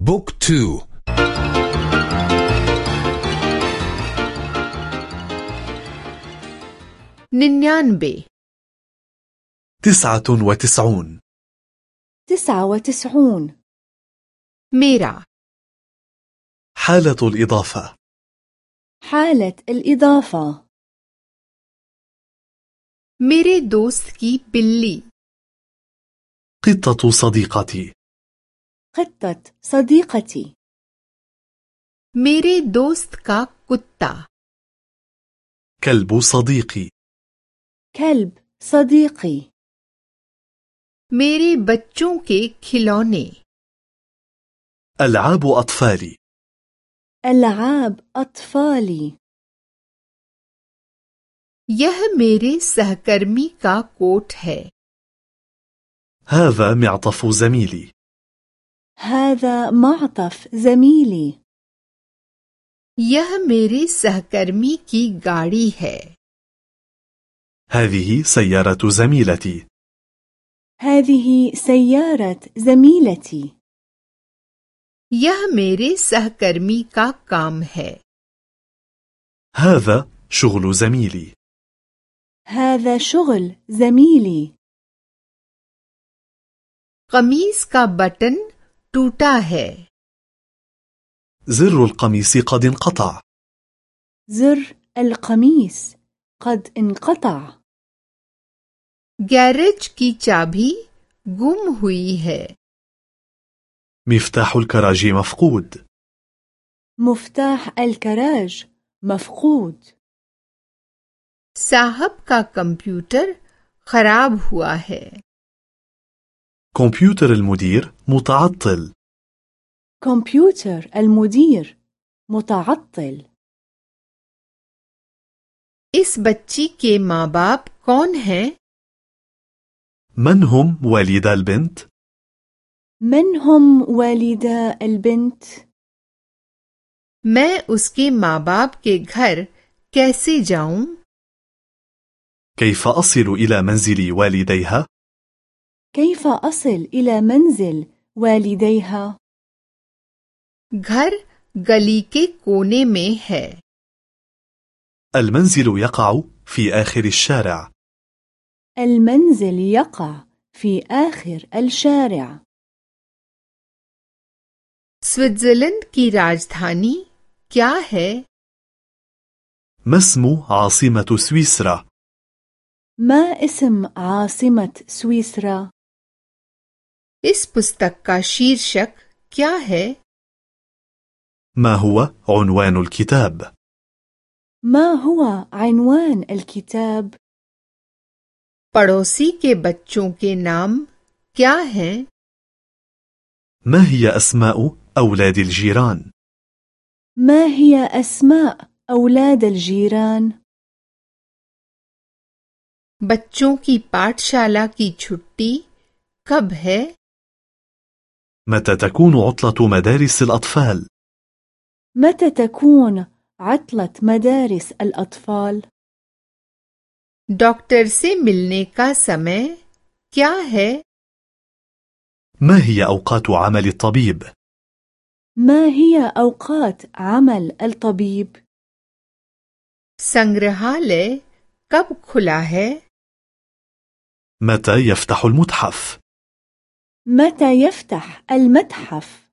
book two. निन्यानबे. تسعة وتسعون. تسعة وتسعون. मेरा. حالة الإضافة. حالة الإضافة. मेरी दोस्त की बिल्ली. قطة صديقتي. قطة صديقتي मेरे दोस्त का कुत्ता كلب صديقي كلب صديقي मेरे बच्चों के खिलौने ألعاب أطفالي ألعاب أطفالي यह मेरे सहकर्मी का कोट है هذا معطف زميلي هذا معطف زميلي यह मेरे सहकर्मी की गाड़ी है هذه سيارة زميلتي هذه سيارة زميلتي यह मेरे सहकर्मी का काम है هذا شغل زميلي هذا شغل زميلي कमीज का बटन टूटा है زر القميص قد انقطع زر القميص قد انقطع गैरेज की चाबी गुम हुई है مفتاح الكراج مفقود مفتاح الكراج مفقود साहब का कंप्यूटर खराब हुआ है كمبيوتر المدير متعطل كمبيوتر المدير متعطل इस बच्ची के माँ बाप कौन हैं من هم والدا البنت؟ من هم والدا البنت؟ मैं उसके माँ बाप के घर कैसे जाऊं كيف أصل إلى منزل والديها؟ كيف أصل إلى منزل والديها؟ घर गली के कोने में है المنزل يقع في آخر الشارع المنزل يقع في آخر الشارع स्विट्जरलैंड की राजधानी क्या है ما اسم عاصمة سويسرا؟ ما اسم عاصمة سويسرا؟ इस पुस्तक का शीर्षक क्या है ما هو عنوان الكتاب؟ ما هو عنوان الكتاب؟ पड़ोसी के बच्चों के नाम क्या हैं ما هي أسماء أولاد الجيران؟ ما هي أسماء أولاد الجيران؟ बच्चों की पाठशाला की छुट्टी कब है متى تكون عطلة مدارس الأطفال؟ متى تكون عطلة مدارس الأطفال؟ डॉक्टर से मिलने का समय क्या है ما هي أوقات عمل الطبيب؟ ما هي أوقات عمل الطبيب؟ संग्रहालय कब खुला है متى يفتح المتحف؟ متى يفتح المتحف؟